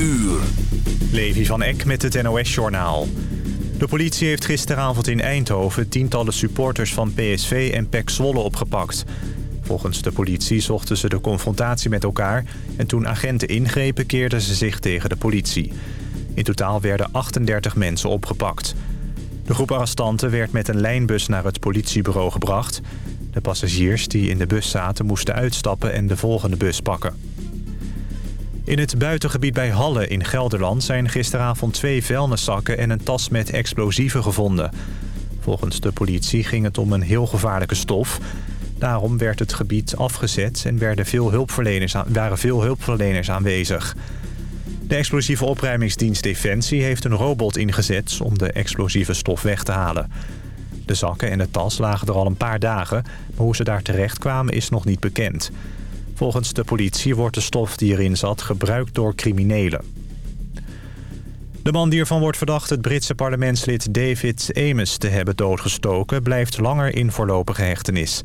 uur. Levi van Eck met het NOS-journaal. De politie heeft gisteravond in Eindhoven tientallen supporters van PSV en PEC Zwolle opgepakt. Volgens de politie zochten ze de confrontatie met elkaar... en toen agenten ingrepen keerden ze zich tegen de politie. In totaal werden 38 mensen opgepakt. De groep arrestanten werd met een lijnbus naar het politiebureau gebracht. De passagiers die in de bus zaten moesten uitstappen en de volgende bus pakken. In het buitengebied bij Halle in Gelderland zijn gisteravond twee vuilniszakken en een tas met explosieven gevonden. Volgens de politie ging het om een heel gevaarlijke stof. Daarom werd het gebied afgezet en werden veel hulpverleners waren veel hulpverleners aanwezig. De explosieve opruimingsdienst Defensie heeft een robot ingezet om de explosieve stof weg te halen. De zakken en de tas lagen er al een paar dagen, maar hoe ze daar terecht kwamen is nog niet bekend. Volgens de politie wordt de stof die erin zat gebruikt door criminelen. De man die ervan wordt verdacht het Britse parlementslid David Ames te hebben doodgestoken... blijft langer in voorlopige hechtenis.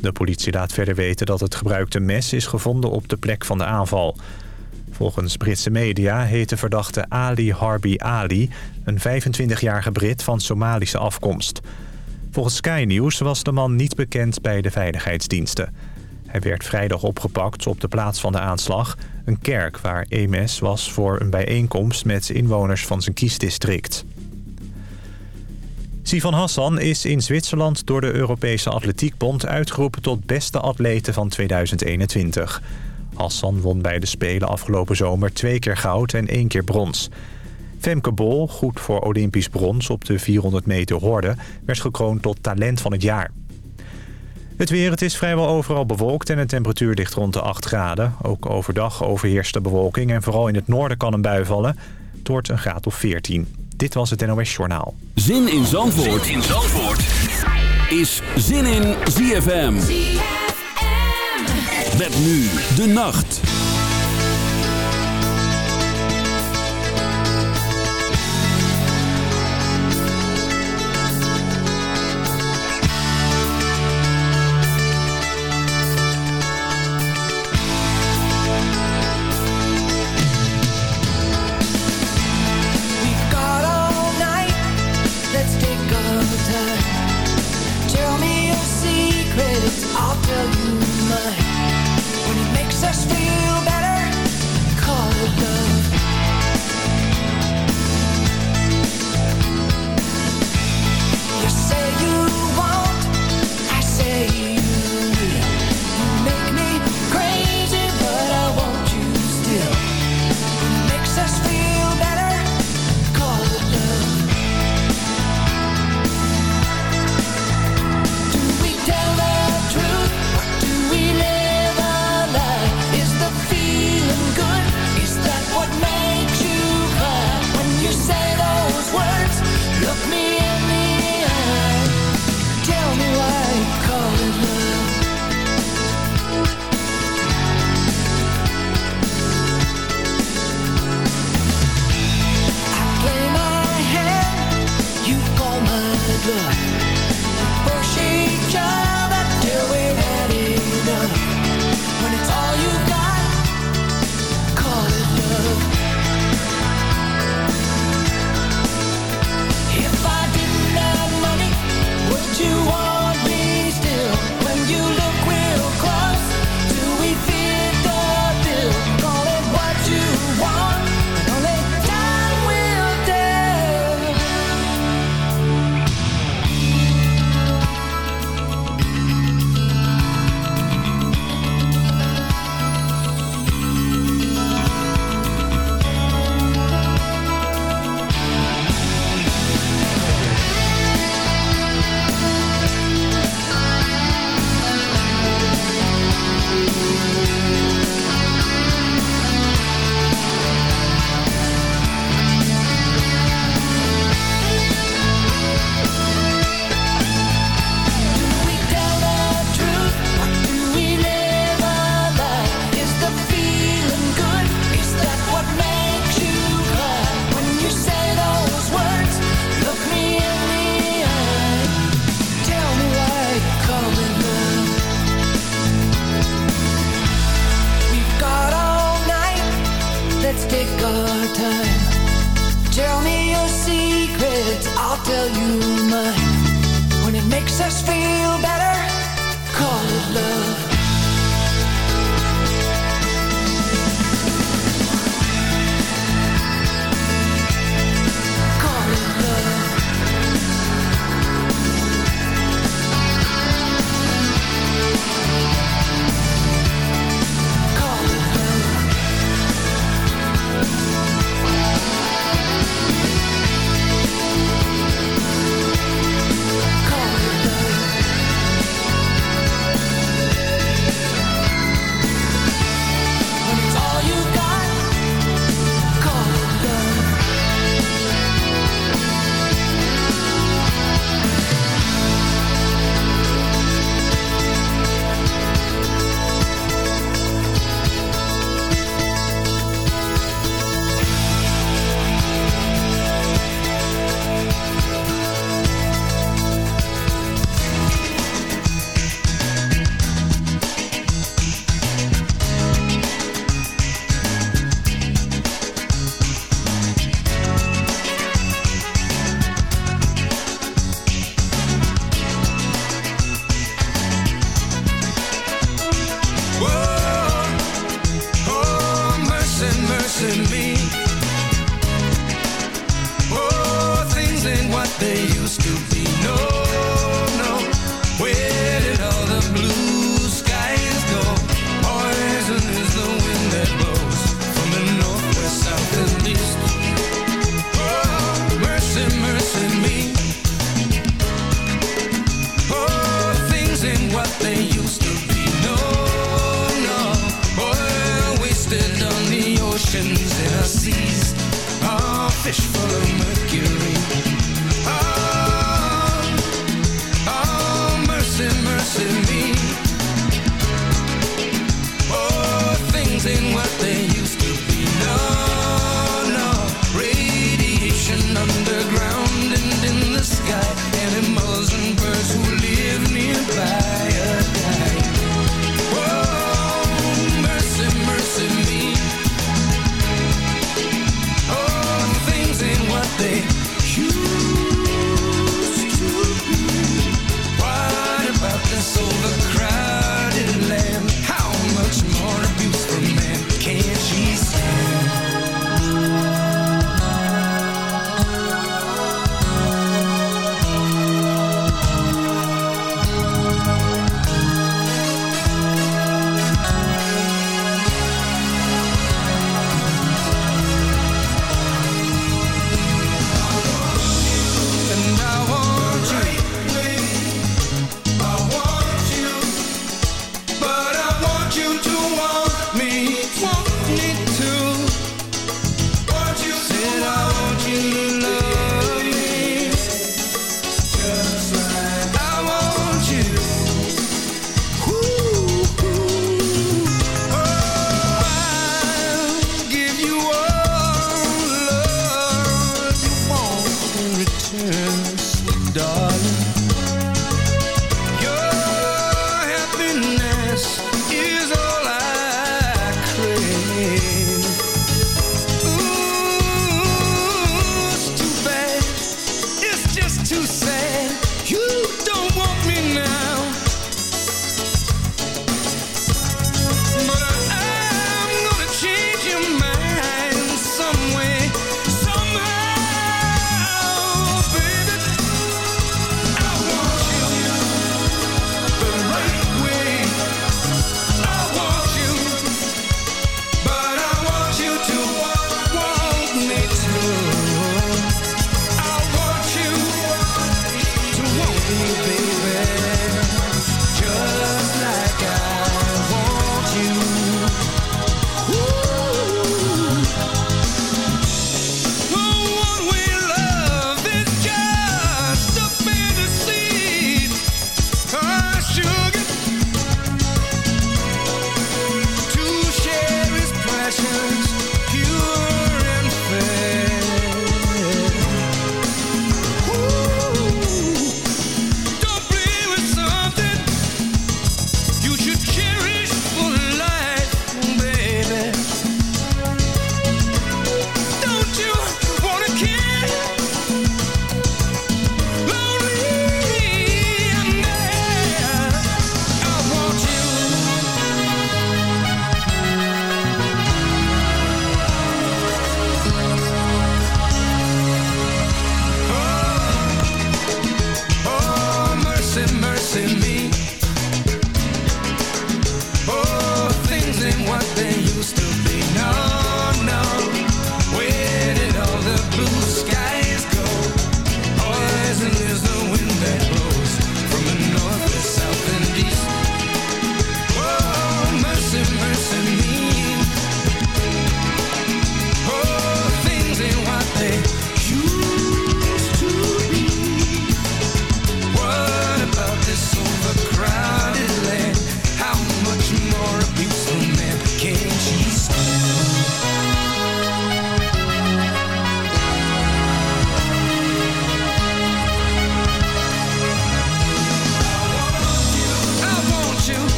De politie laat verder weten dat het gebruikte mes is gevonden op de plek van de aanval. Volgens Britse media heet de verdachte Ali Harbi Ali... een 25-jarige Brit van Somalische afkomst. Volgens Sky News was de man niet bekend bij de veiligheidsdiensten. Hij werd vrijdag opgepakt op de plaats van de aanslag. Een kerk waar EMS was voor een bijeenkomst met inwoners van zijn kiesdistrict. Sivan Hassan is in Zwitserland door de Europese Atletiekbond uitgeroepen tot beste atlete van 2021. Hassan won bij de Spelen afgelopen zomer twee keer goud en één keer brons. Femke Bol, goed voor Olympisch brons op de 400 meter horde, werd gekroond tot talent van het jaar. Het weer, het is vrijwel overal bewolkt en de temperatuur ligt rond de 8 graden. Ook overdag overheerst de bewolking en vooral in het noorden kan een bui vallen. Het wordt een graad of 14. Dit was het NOS Journaal. Zin in Zandvoort, zin in Zandvoort. is Zin in ZFM. ZFM. Met nu de nacht.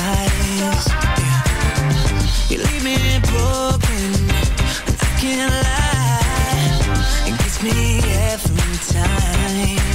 lies. You leave me broken, and I can't lie. It gets me every time.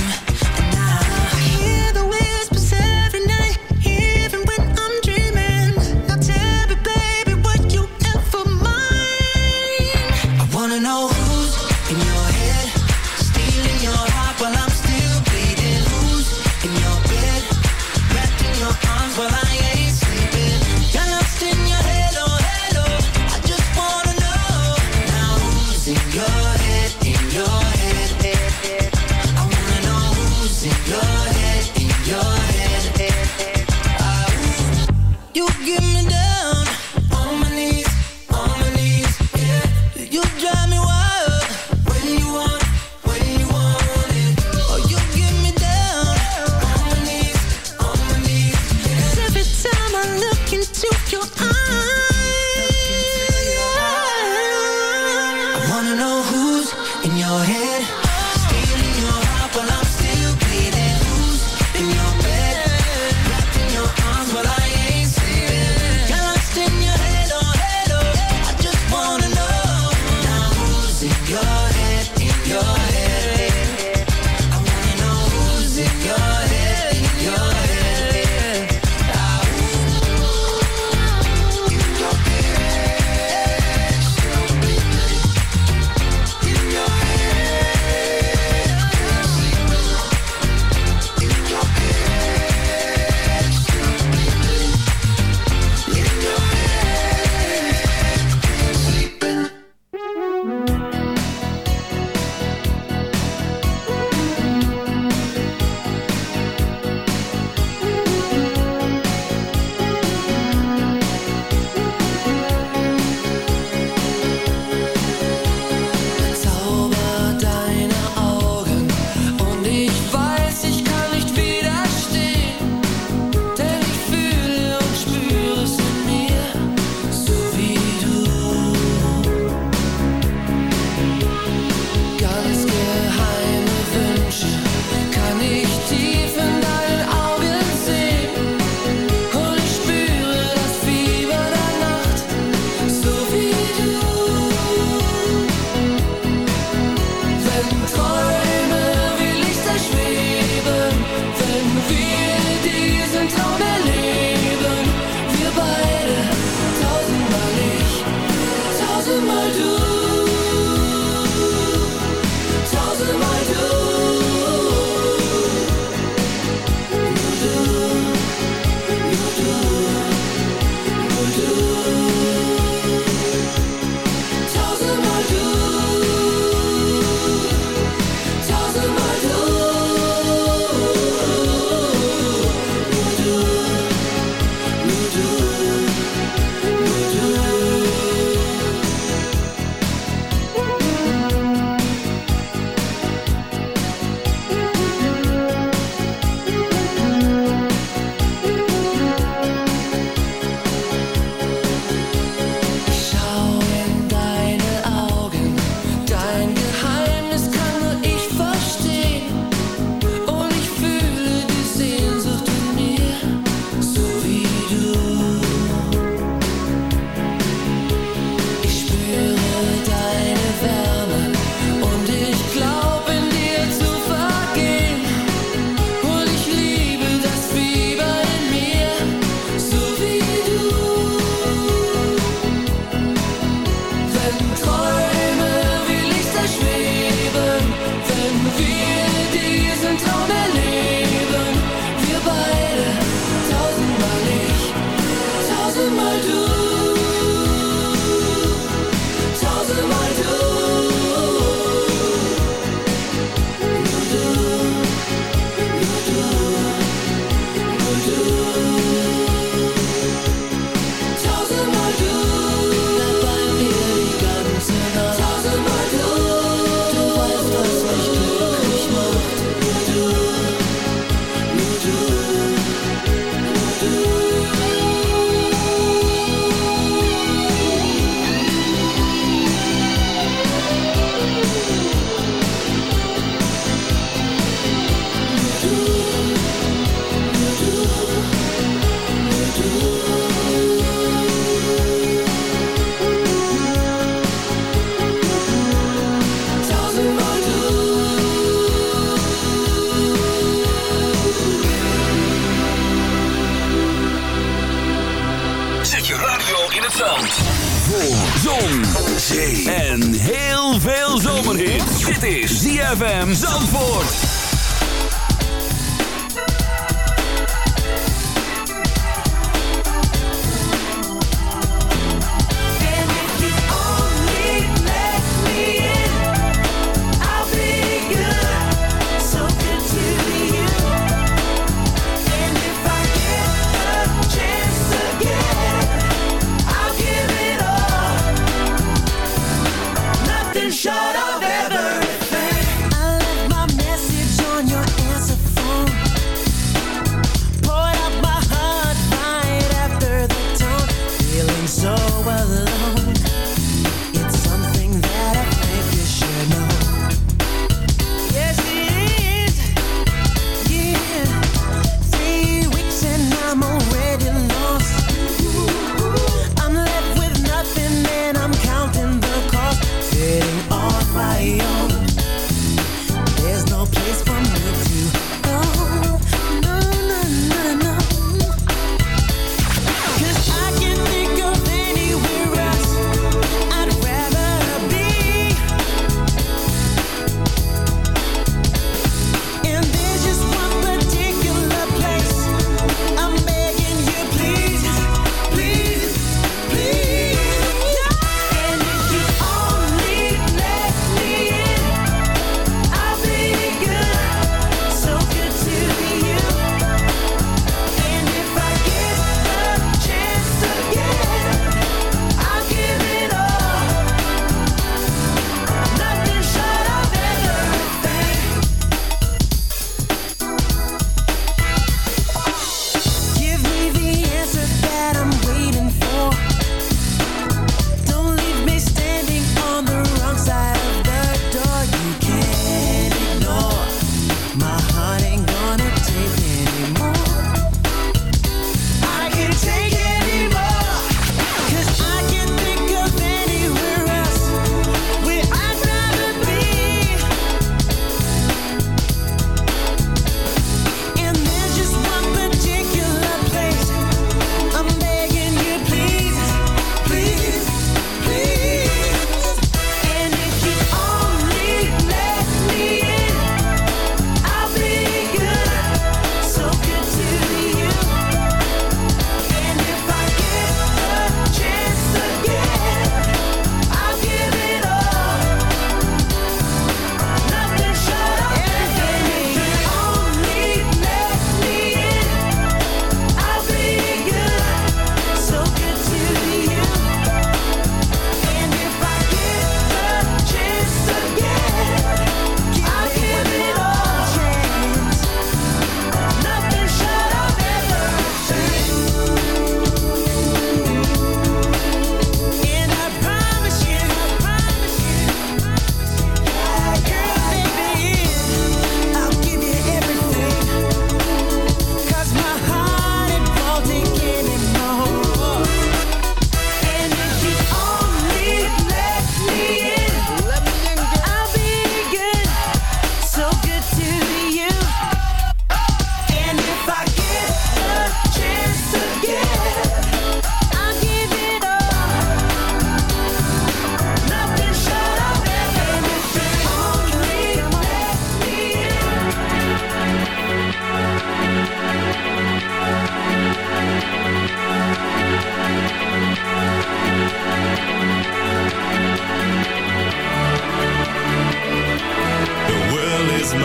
is mine.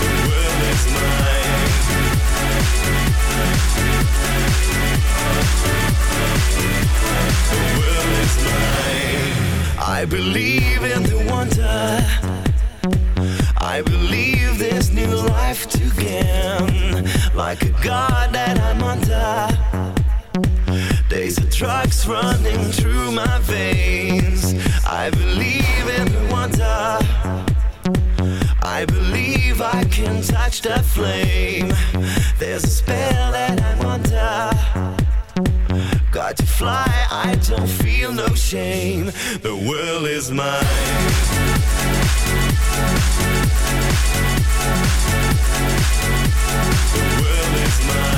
The world is mine. The world is mine. I believe in the wonder. I believe this new life to gain, like a god. running through my veins. I believe in wonder. I believe I can touch the flame. There's a spell that I'm under. Got to fly, I don't feel no shame. The world is mine. The world is mine.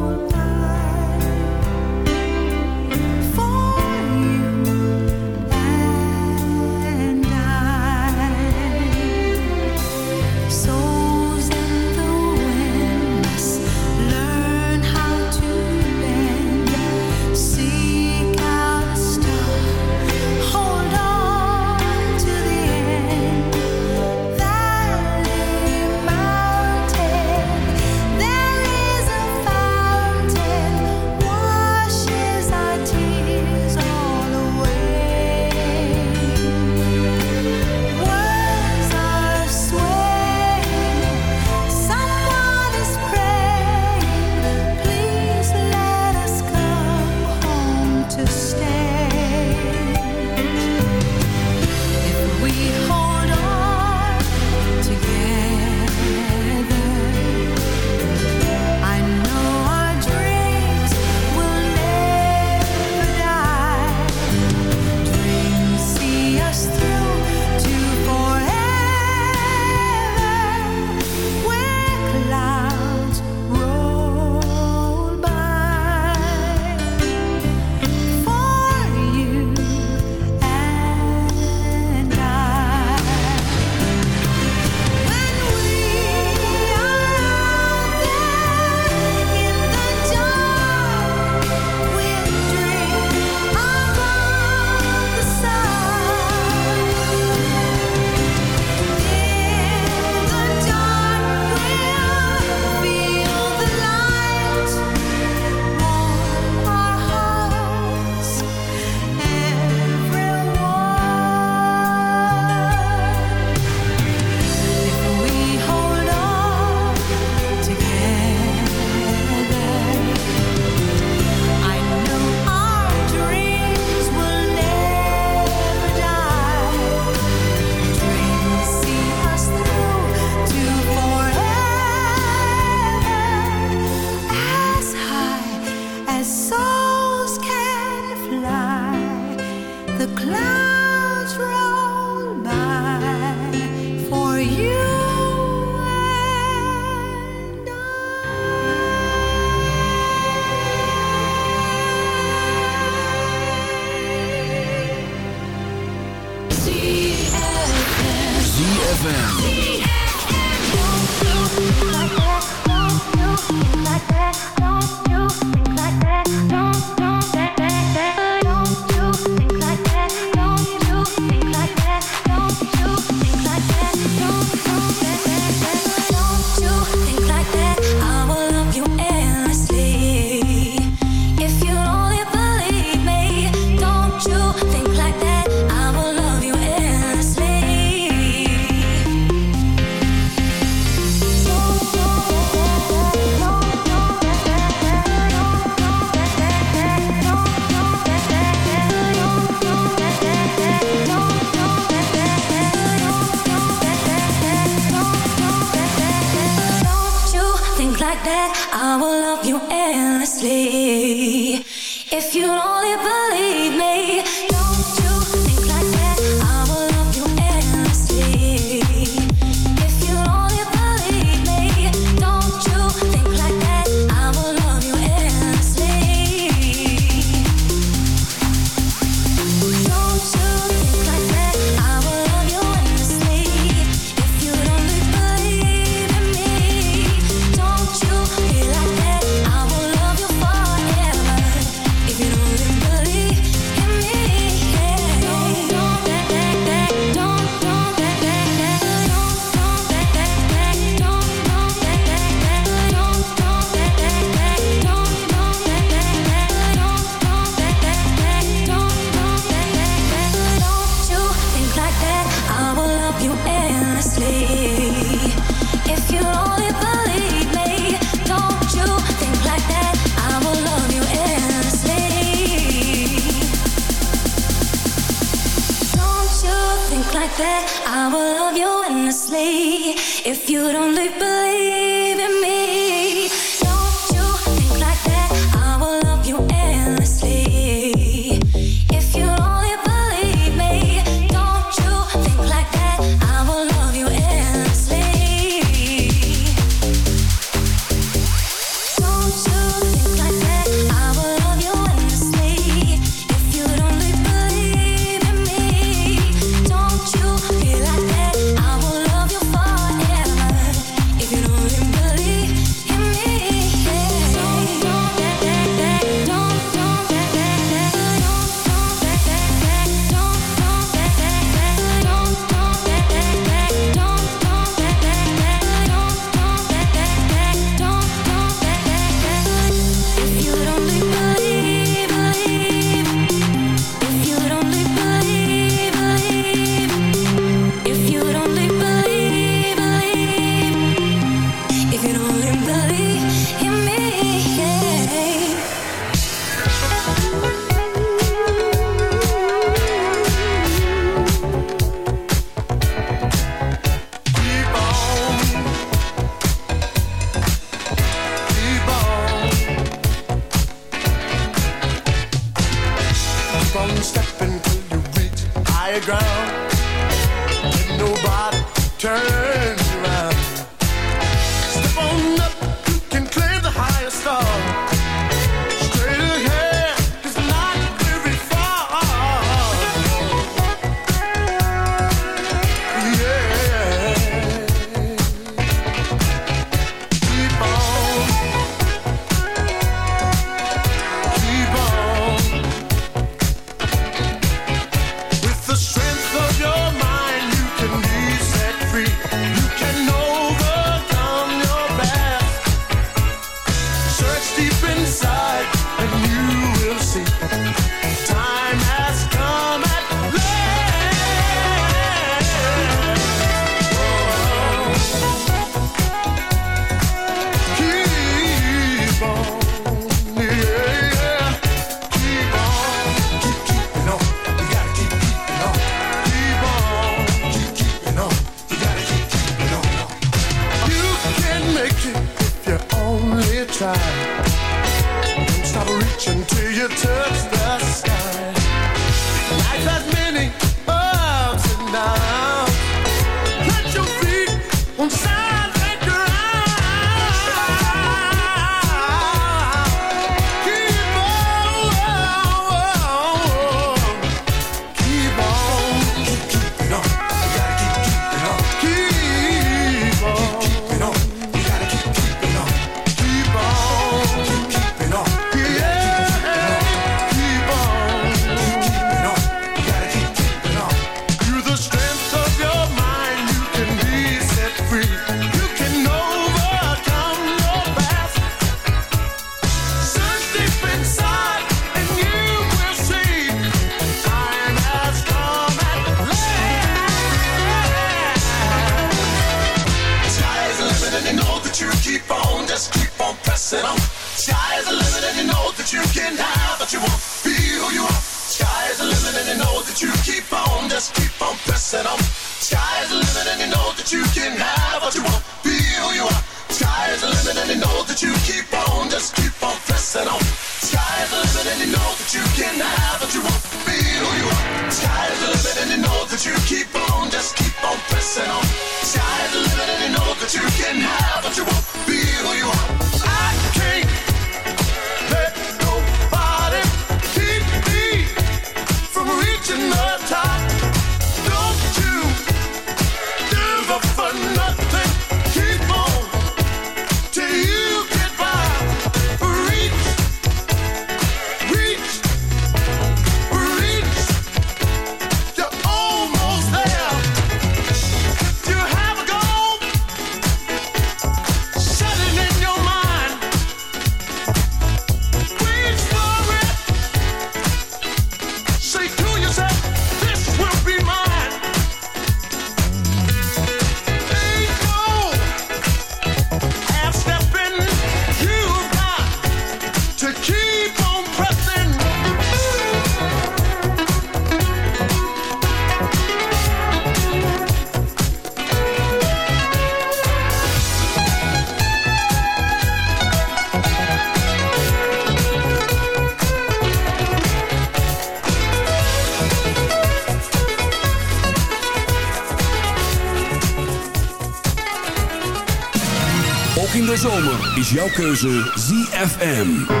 jouw keuze ZFM.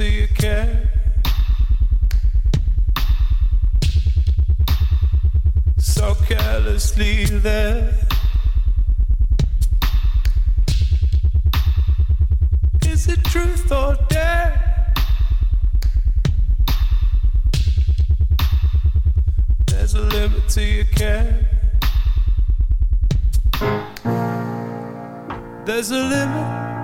care. So carelessly there. Is it truth or dare? There's a limit to your care. There's a limit.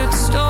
started stories